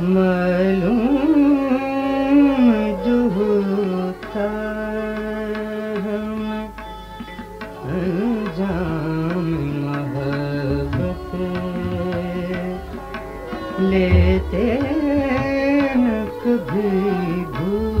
معلوم جو ہوتا ہم انجام محبت لیتے ہیں کبھی بھول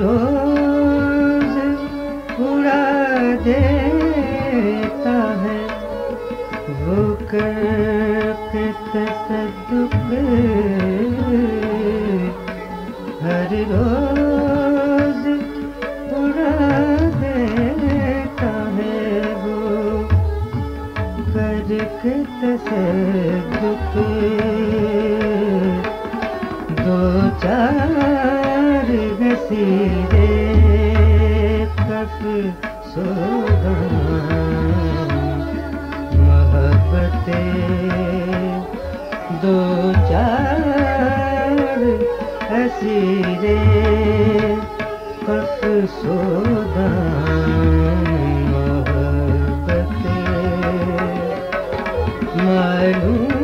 روز اڑا دیتا ہے۔ وہ کر کے تصدق ہر روز اڑا دیتا ہے۔ وہ کر کے تصدق دو چار گسیرے کف سوگان محبت دو چار اسیرے کف سوگان محبت معلوم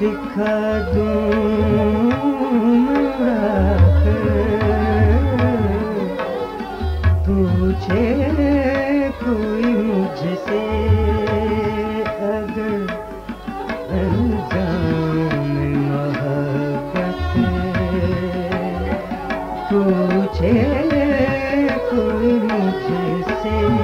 دکھا دوں میں اڑا کر پوچھے کوئی مجھ سے اگر محبت پوچھے کوئی مجھ سے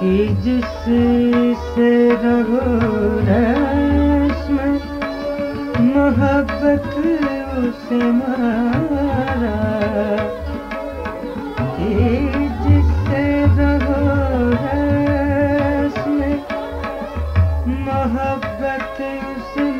کہ جس سے رہو رسم محبت اسے مارا کہ جس سے رہو رسم محبت اسے